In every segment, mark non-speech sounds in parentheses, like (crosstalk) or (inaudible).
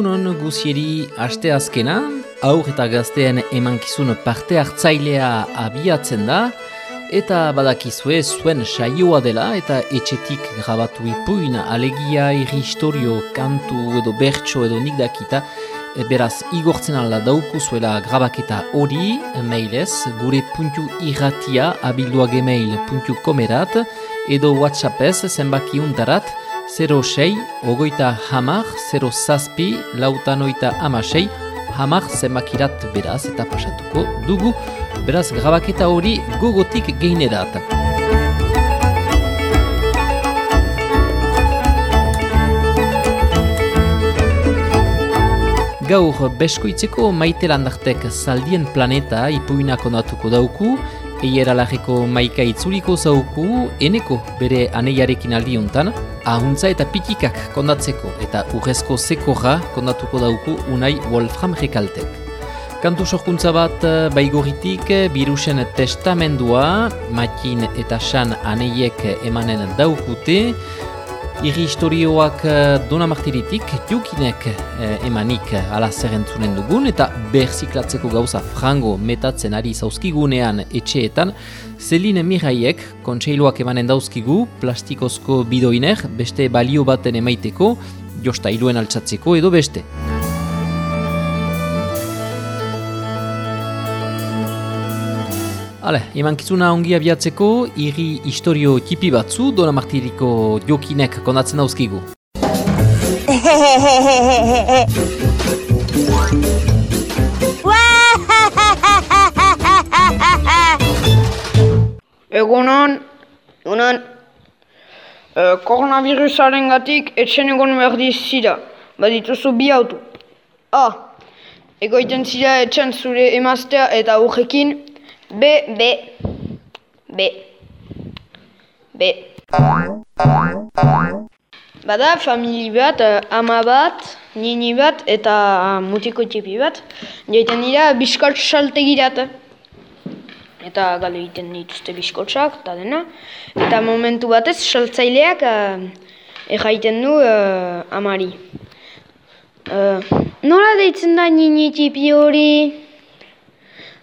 Egunon guzieri aste azkena, aur eta gazteen emankizun parte hartzailea abiatzen da, eta badakizue zuen saioa dela eta etxetik grabatu ipuin alegia, irri historio, kantu edo bertso edo nik dakita, e, beraz igortzen alda daukuzuela grabaketa hori, mailez, gure puntu irratia abilduak email puntu komerat, edo whatsappez zenbaki untarat, 06, ogoita hamar, 0 zazpi, lautanoita amasei, hamar zenbakirat beraz eta pasatuko dugu, beraz grabaketa hori gogotik geinerat. Gaur beskoitzeko maite landartek zaldien planeta ipuinak ondatuko dauku, Eiera lageko maika itzuliko zauku, eneko bere aneiarekin aldiuntan, ahuntza eta pikikak kondatzeko eta urrezko zekorra kondatuko dauku unai Wolfram Rekaltek. Kantu sorkuntza bat eh, baigoritik, birusen testamendua, makin eta san aneiek emanen daukute, Iri historioak eh, dona martiritik, jukinek eh, emanik ala zerrentzunen dugun, eta berziklatzeko gauza frango metatzen ari zauzkigunean etxeetan, Zeline Miraiek kontseiloak emanen dauzkigu, plastikozko bidoiner, beste balio baten emaiteko, josta iluen altsatzeko edo beste. Hale, eman kizuna ongi abiatzeko, irri historio tipi batzu, dona martiriko jokinek kondatzen dauzkigu. (laughs) Egunon, egunon, e, koronavirusaren gatik etxen egon behar dizida, badituzu bi autu. A, egoiten zira etxen zure emaztea eta aurrekin, B, B, B, B. Bada, famili bat, uh, ama bat, nini bat eta mutiko txipi bat. Joiten dira, biskot saltegirat. Eta gale egiten dituzte biskotsak, eta dena. Eta momentu batez, saltzaileak uh, erraiten du uh, amari. Uh, nola deitzen da nini txipi hori?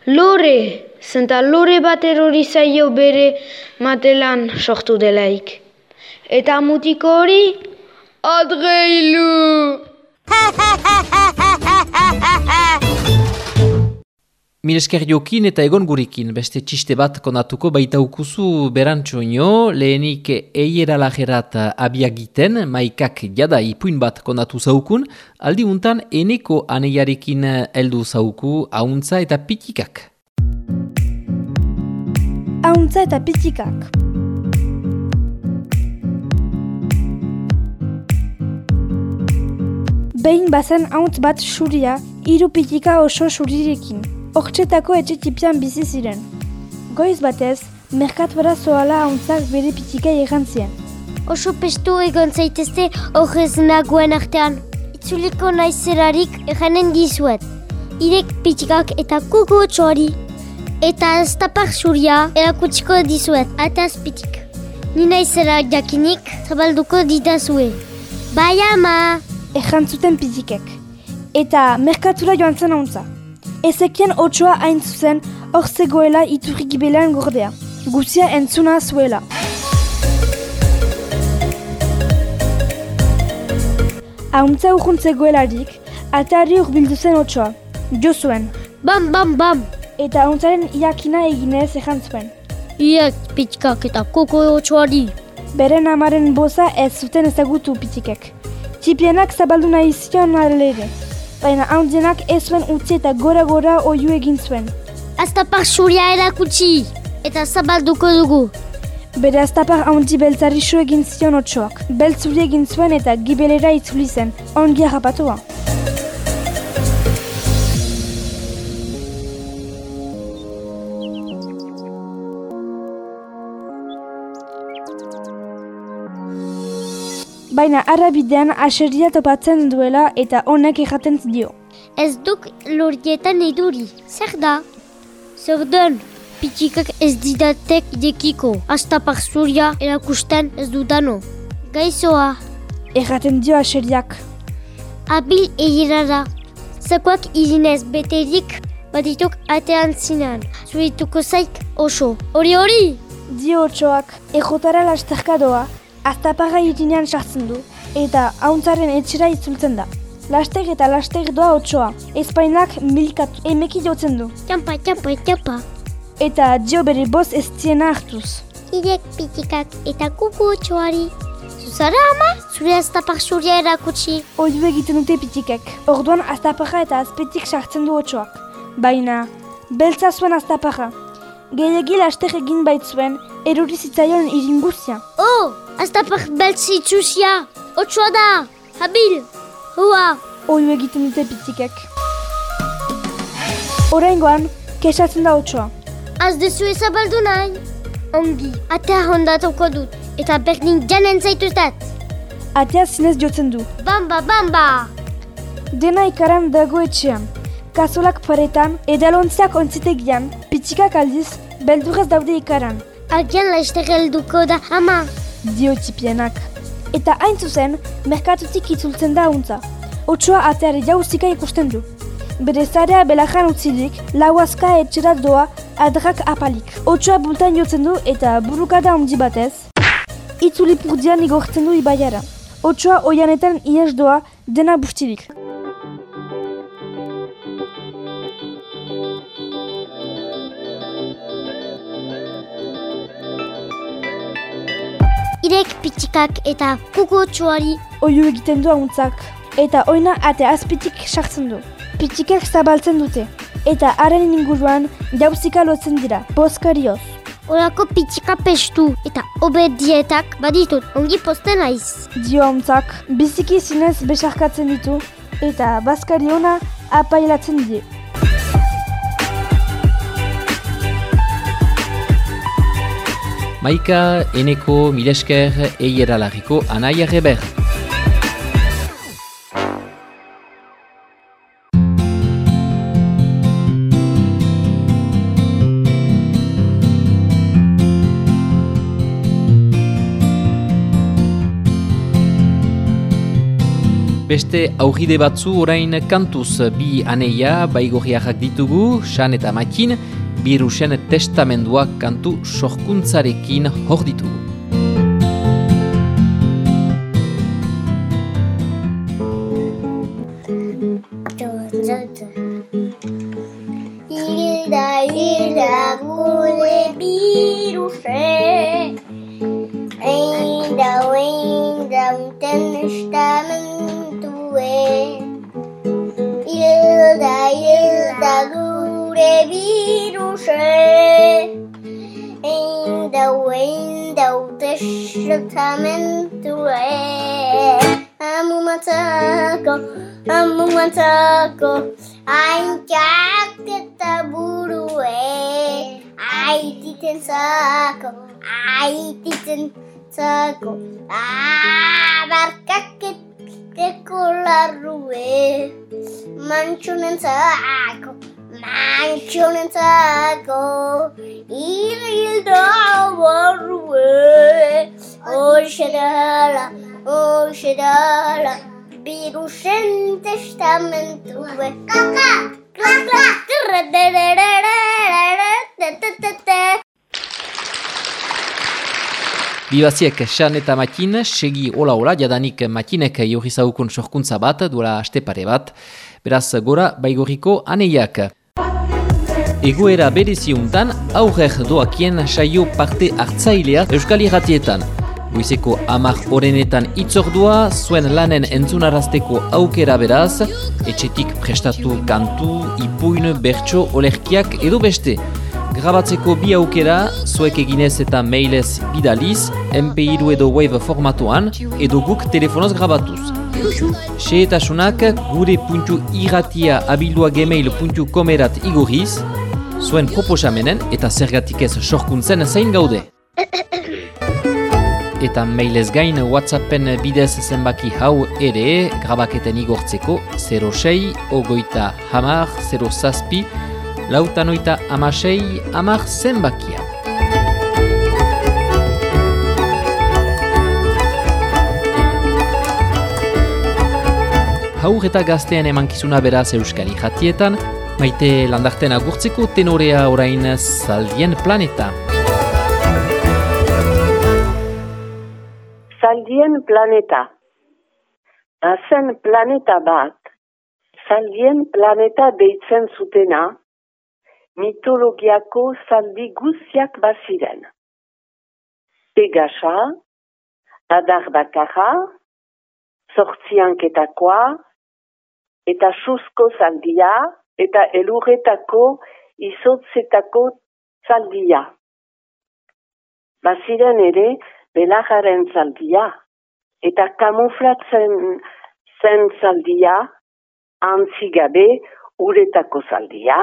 Lore! Zenta lore bat erori zaio bere matelan sortu delaik. Eta mutiko hori, adreilu! (laughs) Miresker jokin eta egon gurikin, beste txiste bat kondatuko baita ukuzu berantxoino, lehenik eiera lagerat abiagiten, maikak jada ipuin bat kondatu zaukun, aldi untan eneko aneiarekin heldu zauku, hauntza eta pitikak hauntza eta pitikak. Behin bazen hauntz bat suria, hiru pitika oso surirekin. Hortzetako etxe tipian bizi ziren. Goiz batez, merkat bara zoala hauntzak bere pitika egantzien. Oso pestu egon zaitezte horrez nagoen artean. Itzuliko naizerarik eganen dizuet. Irek pitikak eta kuku txori. Eta ez tapar suria erakutsiko dizuet, eta azpitik. Nina izela jakinik, zabalduko ditazue. Bai ama! Ejantzuten pitikek. Eta merkatura joan zen hauntza. Ezekien otsoa hain zuzen, hor zegoela iturri gibelean gordea. Guzia entzuna zuela. Hauntza urruntzegoelarik, atari urbildu zen otsoa. Jo zuen. Bam, bam, bam! Eta hauntzaren iakina eginez ezan zuen. Iak pitikak eta koko otsuari. Beren amaren boza ez zuten ezagutu pitikek. Txipienak zabaldu nahi zion ere. Baina hauntzienak ez zuen utzi eta gora-gora oiu egin zuen. Aztapar suria erakutsi eta zabalduko dugu. Bere aztapar hauntzi beltzari su egin zion otsoak. Beltzuri egin zuen eta gibelera itzuli zen. Ongi harrapatua. Baina arabidean aseria topatzen duela eta honek erraten dio. Ez duk lorietan eduri, zer da? Zer den, pitikak ez didatek dekiko, hasta parzuria erakusten ez dudano. Gaizoa. Erraten dio aseriak. abil egirara. Zakoak irinez beterik badituk atean zinan. Zurituko zaik oso. Hori hori! Dio otxoak, ejotara lasterkadoa, aztaparra irinean sartzen du, eta hauntzaren etxera itzultzen da. Laster eta laster doa otxoa, espainak milikatu, emeki jotzen du, Txampa, txampa, txampa. eta dio bere boz ez ziena hartuz. Irek pitikak eta kuku otxoari. Zuzara ama? Zure aztapak zuria erakutsi. Oidu egiten dute pitikek, orduan aztaparra eta azpetik sartzen du otxoak. Baina, beltza zuen aztaparra. Gehiagi laster egin baitzuen, erori zitzaion iringuzia. Oh, aztapak beltzi itxusia. Otxoa da. Habil. Hua. Oidu egiten dute pitikek. Oraingoan, kesatzen da otxoa. Az dezu ezabaldu nahi. Ongi, atea hondatuko dut. Eta berdin janen zaituztat. Atea zinez jotzen du. Bamba, bamba. Dena ikaran dago etxean. Kasolak paretan, edalontziak ontzitegian, pitikak aldiz, beldurrez daude ikaran, Agian laizter helduko da ama. dio txipienak. Eta hain zuzen, merkatutik itzultzen da untza. Otsoa ateare jauzika ikusten du. Bere zarea belajan utzilik, lauazka etxera doa adrak apalik. Otsoa bultan jotzen du eta burukada handi batez, itzulipurdian igortzen du ibaiara. Otsoa oianetan ies doa dena bustilik. Irek pitikak eta kuku otxoari. oiu egiten du hauntzak, eta oina ate azpitik sartzen du. Pitikak zabaltzen dute, eta haren inguruan jauzika lotzen dira, boskarioz. Olako pitika pestu eta obedietak baditut ongi posten naiz. Dio hauntzak, biziki zinez besarkatzen ditu, eta baskariona apailatzen die. Maika, Eneko, Milesker, Eiera Larriko, Anaia Reber. Beste aurride batzu orain kantuz bi aneia baigorriarrak ditugu, San eta Makin, birusen testamenduak kantu sorkuntzarekin hor ditugu. Tamentue. Amo mataco, amo mataco. Ai, que taburue. Ai, titen saco, ai, titen saco. Ah, barca que te colarue. Manchun en saco, manchun en saco. Il, il, da, warue. Hoxe dala Birusen testamentue Kaka, kaka Bibaziek San eta Makin, segi ola-ola, jadanik Makinek jorri zaukun sorkuntza bat, duela aste pare bat, beraz gora baigorriko aneiak. Egoera bereziuntan, aurrer doakien saio parte hartzailea Euskal Irratietan. Goizeko amak orenetan itzordua, zuen lanen entzunarazteko aukera beraz, etxetik prestatu kantu, ipuin, bertso, olerkiak edo beste. Grabatzeko bi aukera, zuek eginez eta mailez bidaliz, MP2 edo Wave formatuan, edo guk telefonoz grabatuz. Xeetasunak gure puntu irratia abildua gmail.com erat igorriz, zuen proposamenen eta zergatik ez sorkuntzen zain gaude. Eta mailez gain Whatsappen bidez zenbaki hau ere grabaketen igortzeko 06, ogoita hamar, 0 zazpi, lautanoita amasei, amar zenbakia. haur eta gaztean emankizuna beraz euskari jatietan, maite landarten agurtzeko tenorea orain zaldien planeta. Zaldien planeta. Azen planeta bat, zaldien planeta deitzen zutena, mitologiako zaldi guziak baziren. Pegasa, adar bakarra, sortzianketakoa, eta susko zaldia, eta elurretako izotzetako zaldia. Baziren ere, belajaren zaldia, eta kamuflatzen zen zaldia, antzigabe uretako zaldia,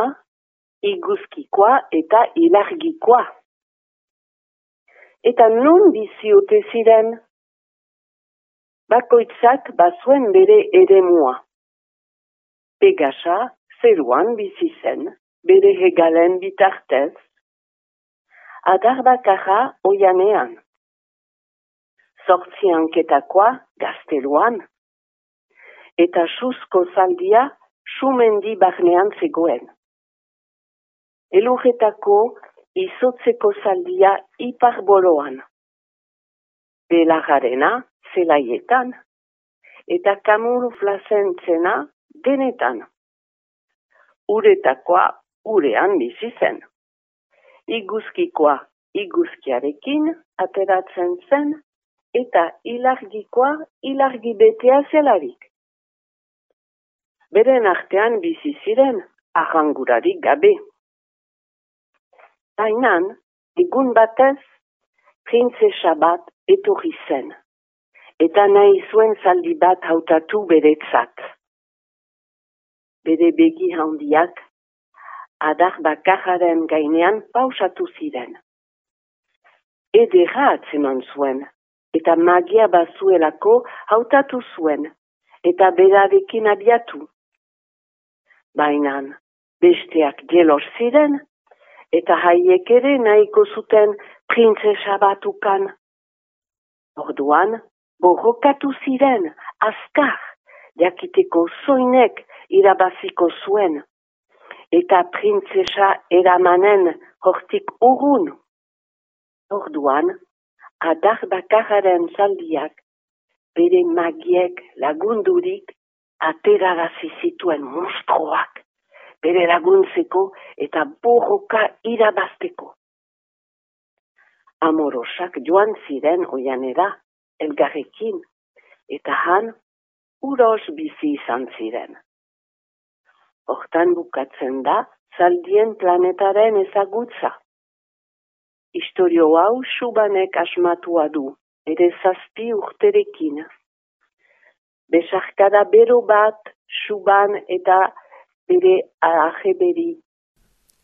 iguzkikoa eta ilargikoa. Eta non biziote ziren? Bakoitzak bazuen bere eremua. Pegasa zeruan bizi zen, bere hegalen bitartez. Adar bakarra oianean. Zortzi anketakoa gazteluan. Eta susko zaldia sumendi barnean zegoen. Elurretako izotzeko zaldia ipar boloan. Belagarena zelaietan eta kamuru flazentzena denetan. Uretakoa urean bizi zen. Iguzkikoa iguzkiarekin ateratzen zen eta ilargikoa ilargi betea zelarik. Beren artean bizi ziren ahangurarik gabe. Bainan, egun batez, printzesa bat etorri zen, eta nahi zuen zaldi bat hautatu beretzat. Bere begi handiak, adar bakararen gainean pausatu ziren. Edera atzeman zuen, eta magia bazuelako hautatu zuen, eta berarekin abiatu. Bainan, besteak gelor ziren, eta haiek ere nahiko zuten printzesa batukan. Orduan, borrokatu ziren, azkar, jakiteko zoinek irabaziko zuen, eta printzesa eramanen hortik urun. Orduan, adar bakararen zaldiak, bere magiek lagundurik, aterarazi zituen monstruak bere laguntzeko eta borroka irabazteko. Amorosak joan ziren oianera, elgarrekin, eta han uros bizi izan ziren. Hortan bukatzen da, zaldien planetaren ezagutza. Historio hau subanek asmatua du, ere zazpi urterekin. Besarkada bero bat, suban eta bere aheberi.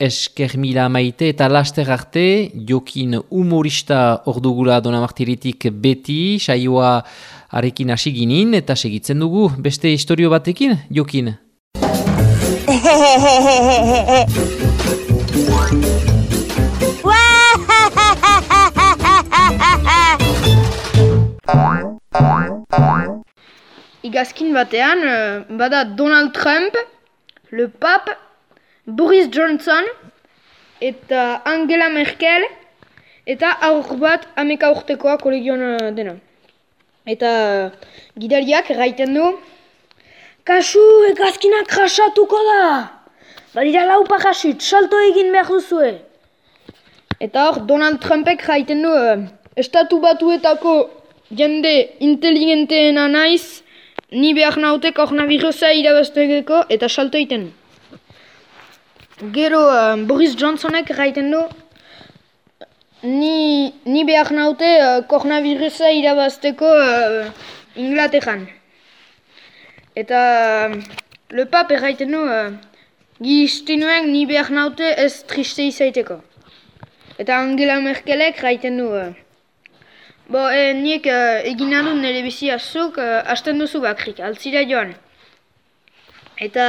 Esker mila maite eta laster arte, jokin humorista ordugula dona martiritik beti, saioa arekin hasi ginin eta segitzen dugu beste historio batekin, jokin. (laughs) Igazkin batean, eh, bada Donald Trump, le pape, Boris Johnson, eta Angela Merkel, eta aur bat ameka urtekoa kolegion uh, dena. Eta uh, gidariak raiten du, Kasu, egazkinak krasatuko da! Badira lau pakasut, salto egin behar duzue! Eta hor, Donald Trumpek raiten du, estatu batuetako jende inteligenteena naiz, ni behar nautek hor nabiroza irabaztegeko eta salto egiten. Gero uh, Boris Johnsonek gaiten du ni, ni behar naute uh, koronavirusa irabazteko uh, Inglaterran. Eta uh, le pape gaiten du uh, giztinuen ni behar naute ez triste izaiteko. Eta Angela Merkelek gaiten du uh, Bo, e, nik uh, egin adu nire bizia zuk, uh, hasten duzu bakrik, altzira joan. Eta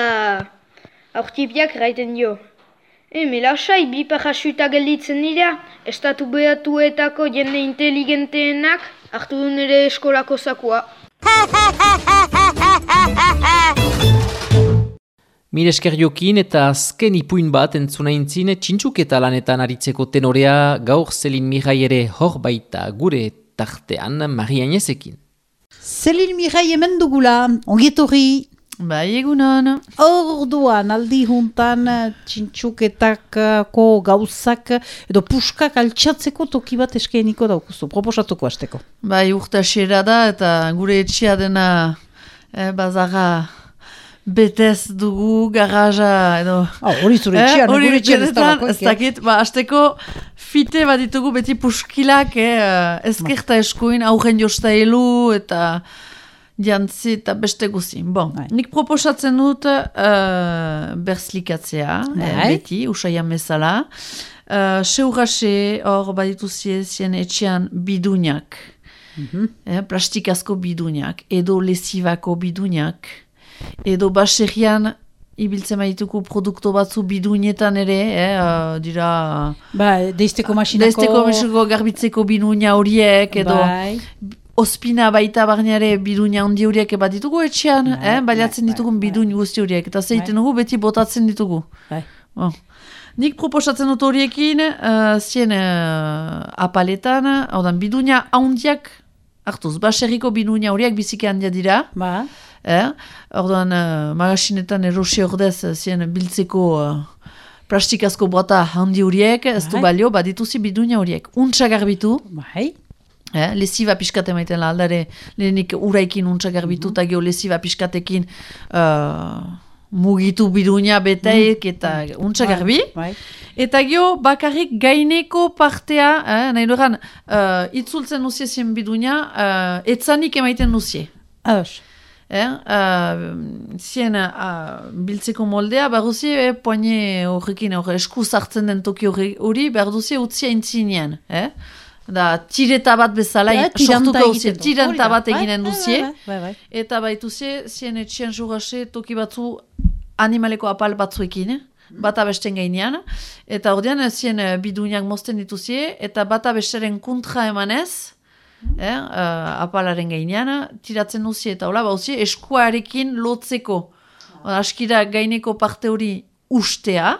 aurtipiak raiten dio. E, melasai, bi parasuta gelditzen dira, estatu behatuetako jende inteligenteenak hartu du nire eskolako zakua. (laughs) Mil esker jokin eta azken ipuin bat entzuna intzin txintxuk eta lanetan aritzeko tenorea gaur zelin mirai ere hor baita gure tartean Maria Inezekin. Zelin mirai hemen dugula, ongietorri. Bai, egunon. Orduan, aldi juntan txintxuketako gauzak edo puskak altxatzeko toki bat eskeeniko daukuzu, proposatuko hasteko. Bai, urta da eta gure etxea dena eh, bazara betez dugu garaja edo... Ah, hori zure etxean, eh, gure etxean ez da Ez dakit, ba, azteko fite bat ditugu beti puskilak, eh, ezkerta eskuin, aurren jostailu eta jantzi eta beste guzin. Bon, Bai. nik proposatzen dut uh, berzlikatzea, eh, Bai. beti, usaian bezala. Uh, Seurase hor baditu zie- zien etxean bidunak, eh, plastikazko bidunak, edo lesivako bidunak, edo baserrian ibiltzen badituko produktu batzu bidunetan ere, eh, uh, dira... Ba, deizteko masinako... Desteko mesiko garbitzeko biduina horiek, edo Bai. ospina baita barneare biduina handi horiek bat ditugu etxean, Bai, eh? baliatzen bai, ditugun bai, biduin guzti horiek, eta zeiten dugu beti botatzen ditugu. Bai. Bon. Nik proposatzen dut horiekin, uh, zien uh, apaletan, hau da, biduina handiak hartuz, baserriko biduina horiek biziki handia dira, Ba, Eh? Orduan, uh, magasinetan erosi ordez, uh, zien biltzeko uh, plastikazko bota handi horiek, ez du Bai. balio, badituzi biduina horiek. Untsa garbitu, bai. eh? lesiva piskat emaiten la aldare, lehenik uraikin untsa garbitu, eta gero lesiva piskatekin uh, mugitu biduina betaik, eta untsa garbi. Bai. Eta gero bakarrik gaineko partea, eh? nahi duran, uh, itzultzen nuzie zien biduina, uh, etzanik emaiten nuzie. Ados. Eh, uh, zien uh, biltzeko moldea, behar duzi, eh, poine horrekin, hor, esku sartzen den toki hori, behar duzi utzia intzinean. Eh? Da, tireta bat bezala, Ja, sortuko uzi, egiten du. tiranta Hori da. bat Bai, eginen bai, duzie. bai, bai, bai. Eta baitu ze, zien etxean jugase toki batzu animaleko apal batzuekin, eh? bata besten gainean, eta ordean zien eh, biduinak mozten dituzie, eta bata besteren kontra emanez, eh, uh, apalaren gainean, tiratzen duzie, eta hola, bauzie, eskuarekin lotzeko. Askira gaineko parte hori ustea,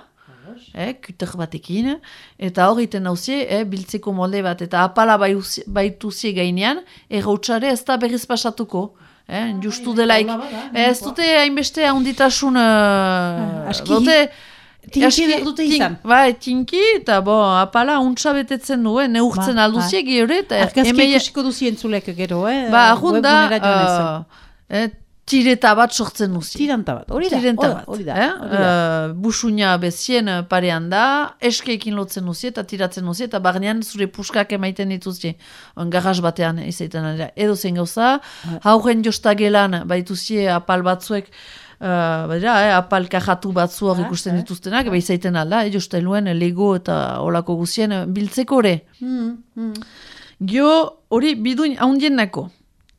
eh, kuter batekin, eta hor egiten dauzie, eh, biltzeko molde bat, eta apala baituzie gainean, errautsare ez da berriz pasatuko. Eh, justu delaik. Ez dute hainbeste handitasun... Uh, aski dute, tinki aski- dute izan. Bai, tinki, eta bo, apala untsa betetzen du, eh, neurtzen Ba, alduzie gehiore, eta Argazki emei- ikusiko duzi entzulek gero, eh? Ba, joanez. uh, eh, tireta bat sortzen duzi. Tiranta bat, hori da, Tirenta bat. hori da, eh? Uh, busuina bezien uh, parean da, eskeekin lotzen duzi eta tiratzen duzi, eta barnean zure puskak emaiten dituzi. On, garras batean izaiten dira. Edo zen gauza, hauren jostagelan baituzie apal batzuek, Uh, badira, eh, apal kajatu batzu hor Ah, ikusten eh. dituztenak, bai zaiten alda, eh, jostailuen Lego eta olako guzien eh, biltzeko ore. Hmm, hmm. Gio hori biduin haundien nako.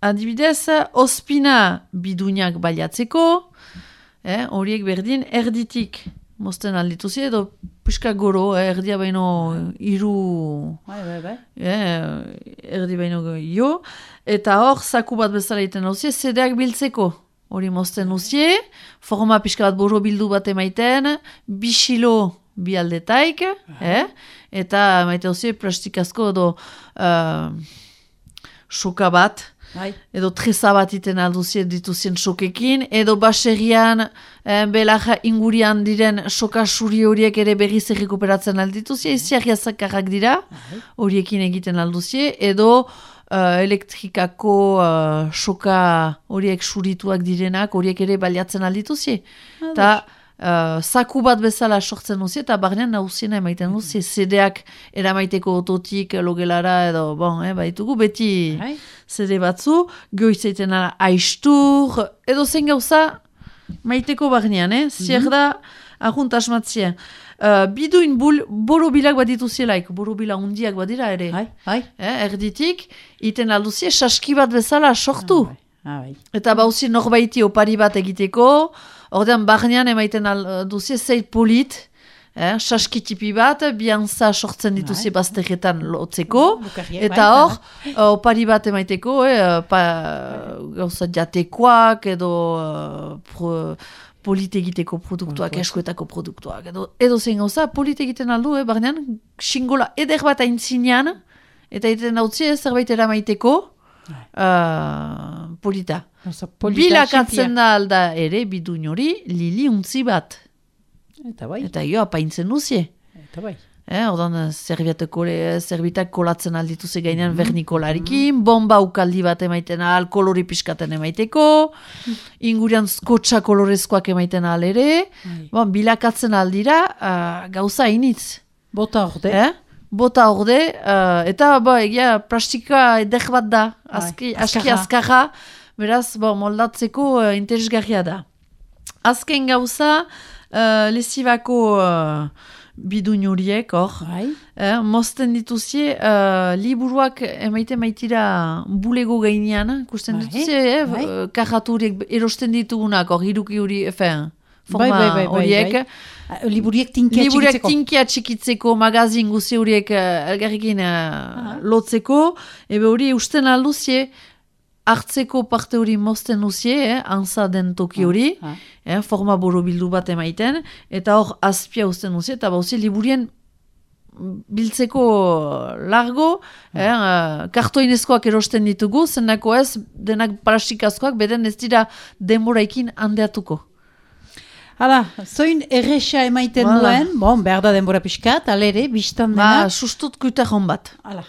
Adibidez, ospina biduinak baliatzeko, eh, horiek berdin erditik mozten aldituzi, edo pixka goro, eh, erdia baino iru, Bai, bai, bai. eh, erdi baino jo, eta hor zaku bat bezala egiten duzie, zedeak biltzeko. Hori mozten duzie, forma pixka bat boro bildu bat emaiten, bisilo bi aldetaik, eh? eta maite duzie plastikazko edo uh, soka bat, Bai. edo treza bat iten alduzien dituzien sokekin, edo baserrian eh, belaja ingurian diren soka suri horiek ere berriz errekuperatzen aldituzie, iziarria zakarrak dira, horiekin egiten alduzie, edo eh, elektrikako eh, soka horiek surituak direnak, horiek ere baliatzen aldituzie. Eta uh, zaku bat bezala sortzen duzi, eta barnean nauziena emaiten duzi, zedeak eramaiteko ototik logelara edo, bon, eh, baitugu beti Bai. zede batzu, goizeiten ala aistur, edo zen gauza maiteko barnean, eh? Zier da, ahunt asmatzia. Uh, biduin bul, borobilak bat dituzielaik, borobila hundiak badira ere. Bai, bai. Eh, erditik, iten alduzie, saski bat bezala sortu. Ah, bai. Eta bauzi norbaiti opari bat egiteko, ordean barnean emaiten al, duzie zeit polit, Eh, saskitipi bat, bianza sortzen dituzie Bai. bazterretan lotzeko, Lukarriak, eta bai, hor, uh, opari bat emaiteko, eh, pa, gauza jatekoak edo uh, pro, polit egiteko produktuak, eskuetako produktuak, edo, edo zein gauza, polit egiten aldu, eh, barnean, xingola eder bat aintzinean, eta egiten dautzie zerbait eramaiteko, uh, polita. Bilakatzen da alda ere, biduin hori, lili untzi bat. Eta bai, Eta jo, apaintzen duzie. eta bai. Eh, ordan, zerbiateko, zerbitak kolatzen alditu ze gainean vernikolarikin, bomba ukaldi bat emaiten al, kolori pixkaten emaiteko, (laughs) ingurian skotxa kolorezkoak emaiten al ere, Bai. bon, bilakatzen aldira, uh, gauza initz. Bota orde. Eh? Bota orde, uh, eta ba, egia plastika eder bat da, aski, Bai, aski azkarra. beraz, bo, moldatzeko uh, interesgarria da. Azken gauza, uh, lesibako uh, biduin horiek, hor, Bai. eh, mozten dituzie, uh, liburuak emaite maitira bulego gainean, kusten Bai, dituzie, eh, bai. karratu horiek erosten ditugunak, hor, hiruki hori, efen, forma bai, bai, horiek, Liburiek tinkia Liburuak txikitzeko. tinkia txikitzeko, magazin guzi horiek uh, elgarrekin uh, lotzeko, ebe hori usten alduzie, hartzeko parte hori mozten duzie, eh, anza den toki hori, Ah, eh, forma borobildu bat emaiten, eta hor azpia usten duzie, eta bauzi liburien biltzeko largo, eh, uh, kartoinezkoak erosten ditugu, zenako ez, denak plastikazkoak, beden ez dira denboraikin handeatuko. Hala, zoin erresa emaiten Hala. duen, bon, behar da denbora pixkat, alere, biztan Ba, dena. sustut kuitajon bat. Hala,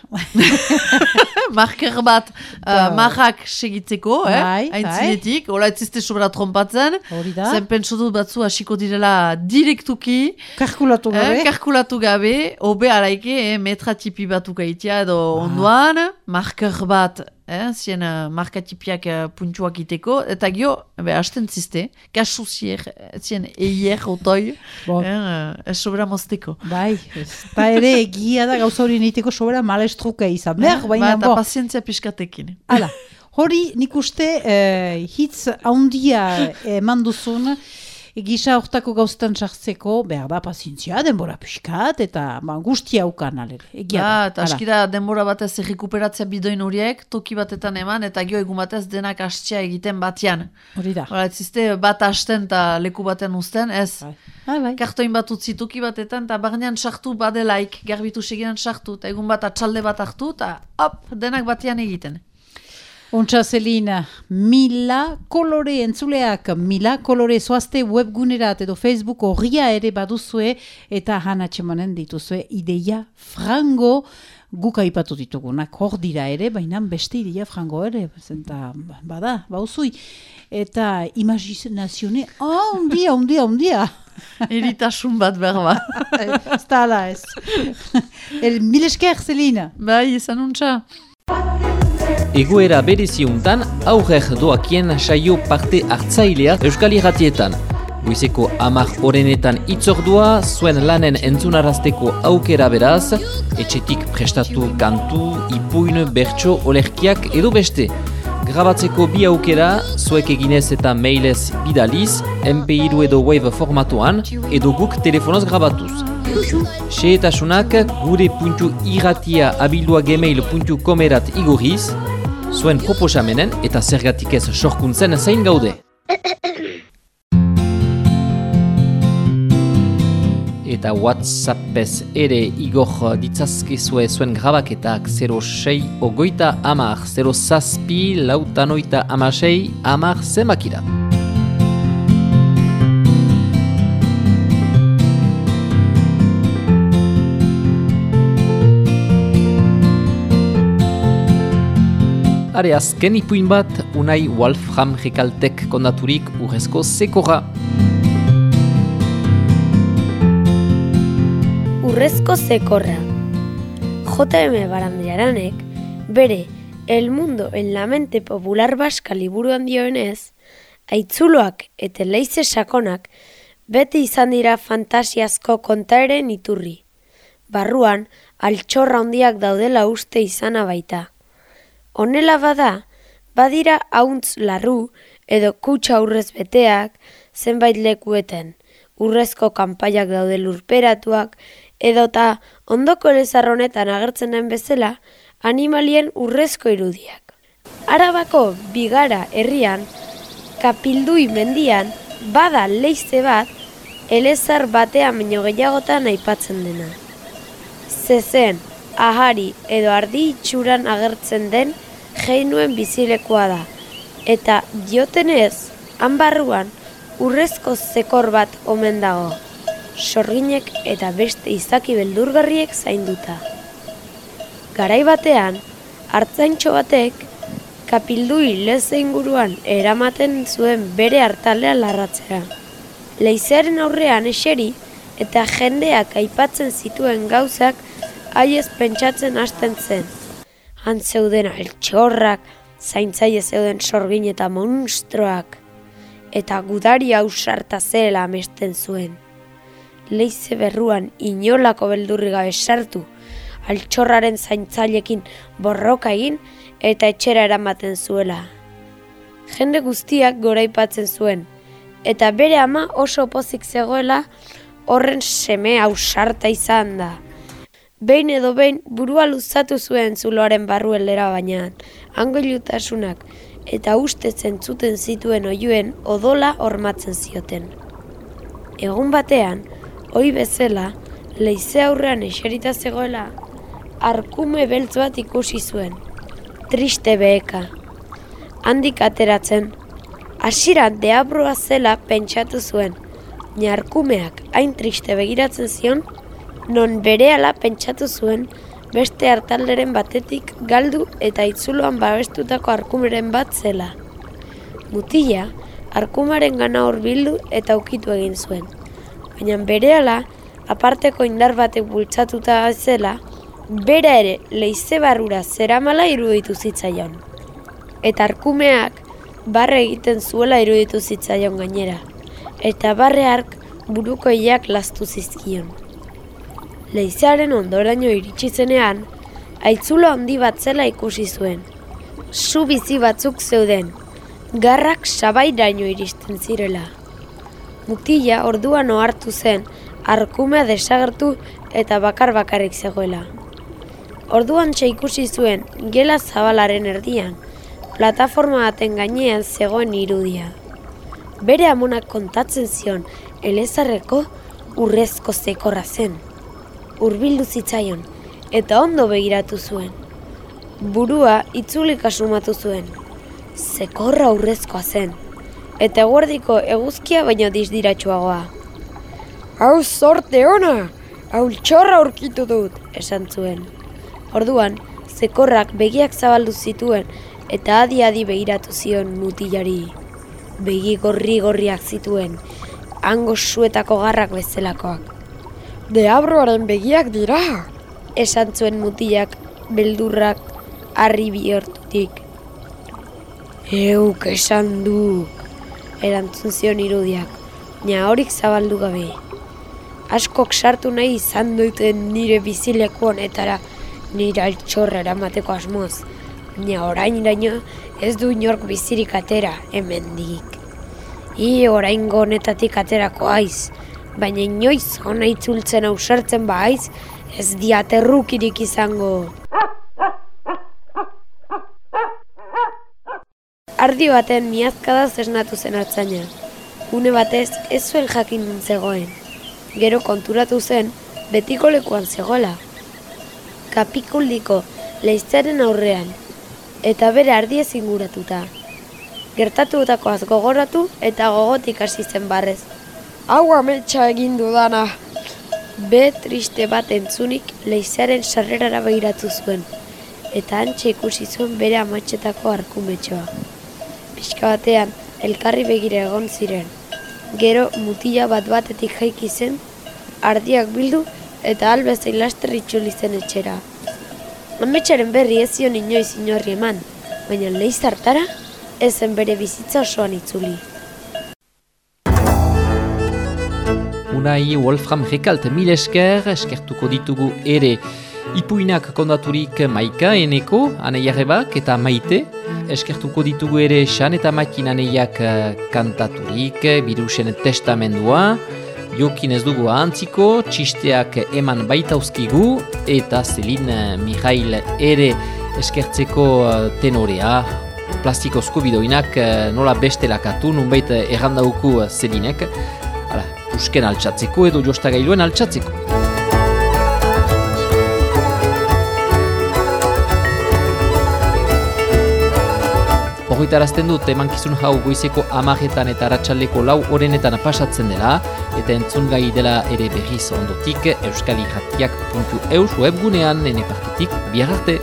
(laughs) marker bat uh, marrak segitzeko, eh? Bai, Aintzinetik, hola etzizte sobra trompatzen. hori da. Zen pentsu dut batzu hasiko direla direktuki, Kalkulatu gabe. eh, kalkulatu gabe, hobe araike, eh, metra tipi batu gaitia edo Ah. ondoan, marker bat, eh, zien uh, marka tipiak uh, puntxuak iteko, eta gio, be, hasten ziste, kasu zier, eh, zien eier otoi, (laughs) Bon. eh, uh, ez sobra mozteko. Bai, ez da ere egia da gauza hori niteko sobera malestruka izan. Behar, Eh, baina, ba, eta bo. pazientzia pixkatekin. Hala, hori nik uste eh, hitz haundia eman duzun, gisa hortako gauztan sartzeko, behar da pazientzia, denbora pixkat, eta ba, guztia ukan alere. Egia Ja, da. eta hala. aski da denbora batez errekuperatzea bidoin horiek, toki batetan eman, eta gio egun batez denak hastia egiten batian. Hori da. Hora, ziste bat hasten eta leku baten uzten, ez. Bai. Bai, bai. Kartoin bat utzi toki batetan, eta barnean sartu badelaik, garbitu seginan sartu, eta egun bat atxalde bat hartu, eta hop, denak batian egiten. Ontsa Selina, mila kolore entzuleak, mila kolore zoazte webgunerat edo Facebook horria ere baduzue eta han atxemanen dituzue ideia frango guk aipatu ditugunak hor dira ere, baina beste ideia frango ere, zenta bada, bauzui. Eta imaginazione, ah, ondia, ondia, ondia. (laughs) Eritasun bat berba. ez da ala ez. El, mil esker, bai, izan untxa. Egoera bereziuntan aurrer doakien saio parte hartzailea Euskal Irratietan. Goizeko amak orenetan itzordua, zuen lanen entzunarazteko aukera beraz, etxetik prestatu kantu, ipuin, bertso, olerkiak edo beste. Grabatzeko bi aukera, zuek eginez eta mailez bidaliz, MP2 edo Wave formatuan, edo guk telefonoz grabatuz. Xehetasunak gure puntu irratia abildua gmail.com erat igorriz, zuen proposamenen eta zergatik ez sorkuntzen zain gaude. Eta Whatsappez ere igor ditzazkezue zuen grabaketak 06 ogoita amar, 0 zazpi lautanoita amasei amar zemakira. Are azken ipuin bat, unai Wolfram Rekaltek kondaturik urrezko sekora. Urrezko zekorra. J.M. Barandiaranek, bere El Mundo en la Mente Popular Baska liburuan dioenez, aitzuloak eta leize sakonak beti izan dira fantasiazko kontaeren iturri. Barruan, altxorra handiak daudela uste izana baita. Honela bada, badira hauntz larru edo kutsa aurrez beteak zenbait lekueten, urrezko kanpaiak daude lurperatuak, edota ondoko elezarronetan agertzen den bezala animalien urrezko irudiak. Arabako bigara herrian, kapildui mendian, bada leize bat, elezar batean baino gehiagotan aipatzen dena. Zezen, ahari edo ardi itxuran agertzen den geinuen bizilekoa da. Eta diotenez, han barruan, urrezko zekor bat omen dago. Sorginek eta beste izaki beldurgarriek zainduta. Garai batean, hartzaintxo batek, kapildui leze inguruan eramaten zuen bere hartalea larratzera. Leizearen aurrean eseri eta jendeak aipatzen zituen gauzak haiez pentsatzen hasten zen. Han zeuden altxorrak, zaintzaile zeuden sorgin eta monstroak, eta gudari ausarta zela amesten zuen. Leize berruan inolako beldurri gabe sartu, altxorraren zaintzailekin borroka egin eta etxera eramaten zuela. Jende guztiak goraipatzen zuen, eta bere ama oso pozik zegoela horren seme ausarta izan da. Behin edo behin burua luzatu zuen zuloaren barruelera baina, hango ilutasunak eta uste zentzuten zituen oiuen odola hormatzen zioten. Egun batean, oi bezala, leize aurrean eserita zegoela, arkume beltz bat ikusi zuen. Triste beheka. Handik ateratzen, hasiera deabroa zela pentsatu zuen. Niarkumeak hain triste begiratzen zion, non berehala pentsatu zuen beste hartalderen batetik galdu eta itzuloan babestutako arkumeren bat zela. Mutila, arkumaren gana bildu eta ukitu egin zuen. Baina berehala, aparteko indar batek bultzatuta zela, bera ere leize barrura zeramala iruditu zitzaion. Eta arkumeak barre egiten zuela iruditu zitzaion gainera. Eta barre ark buruko iak lastu zizkion. Leizearen ondoraino iritsi zenean, aitzulo handi bat zela ikusi zuen. Su bizi batzuk zeuden, garrak sabairaino iristen zirela. Mutila orduan ohartu zen, arkumea desagertu eta bakar bakarrik zegoela. Orduan ikusi zuen, gela zabalaren erdian, plataforma baten gainean zegoen irudia. Bere amonak kontatzen zion, elezarreko urrezko zekorra zen. Urbildu zitzaion, eta ondo begiratu zuen. Burua itzulik asumatu zuen. Zekorra urrezkoa zen, eta guardiko eguzkia baino dizdiratxuagoa. Hau sorte ona, hau txorra aurkitu dut, esan zuen. Orduan, zekorrak begiak zabaldu zituen eta adi-adi begiratu zion mutilari. Begi gorri-gorriak zituen, hango suetako garrak bezalakoak. Deabroaren begiak dira! Esan zuen mutilak beldurrak harri bihortutik. Euk esan duk, erantzun zion irudiak, nia horik zabaldu gabe. Askok sartu nahi izan duten nire bizileku honetara, nire altxorra eramateko asmoz. Baina orain iraino ez du inork bizirik atera, hemendik. I orain honetatik aterako aiz, baina inoiz hona itzultzen ausartzen ba aiz, ez diaterrukirik izango. Ardi baten miazkada zesnatu zen hartzaina. Une batez ez zuen jakin zegoen. Gero konturatu zen, betiko lekuan zegoela kapikuldiko leiztaren aurrean, eta bere ardiez inguratuta. Gertatutakoaz gogoratu eta gogotik hasi zen barrez. Hau ametsa egin dudana! Be triste bat entzunik leizaren sarrerara behiratu zuen, eta antxe ikusi zuen bere amatxetako arkumetxoa. Piska batean, elkarri begire egon ziren. Gero mutila bat batetik jaiki zen, ardiak bildu eta albezain laster itxuli zen etxera. Ametxaren berri ez zion inoiz inorri eman, baina lehiz hartara, ezen bere bizitza osoan itzuli. Unai Wolfram Rekalt mil esker, eskertuko ditugu ere. Ipuinak kondaturik maika eneko, aneiarrebak eta maite, eskertuko ditugu ere xan eta makin aneiak kantaturik, birusen testamendua, Jokin ez dugu ahantziko, txisteak eman baitauzkigu, eta Zelin Mihail ere eskertzeko eh, tenorea, plastikozko bidoinak eh, nola beste lakatu, nunbait errandauku Zelinek, pusken altxatzeko edo jostagailuen altxatzeko. Horritarazten dut emankizun hau goizeko amaretan eta ratxaleko lau orenetan pasatzen dela eta entzun gai dela ere berriz ondotik euskaliratiak.eus webgunean ene partetik biararte.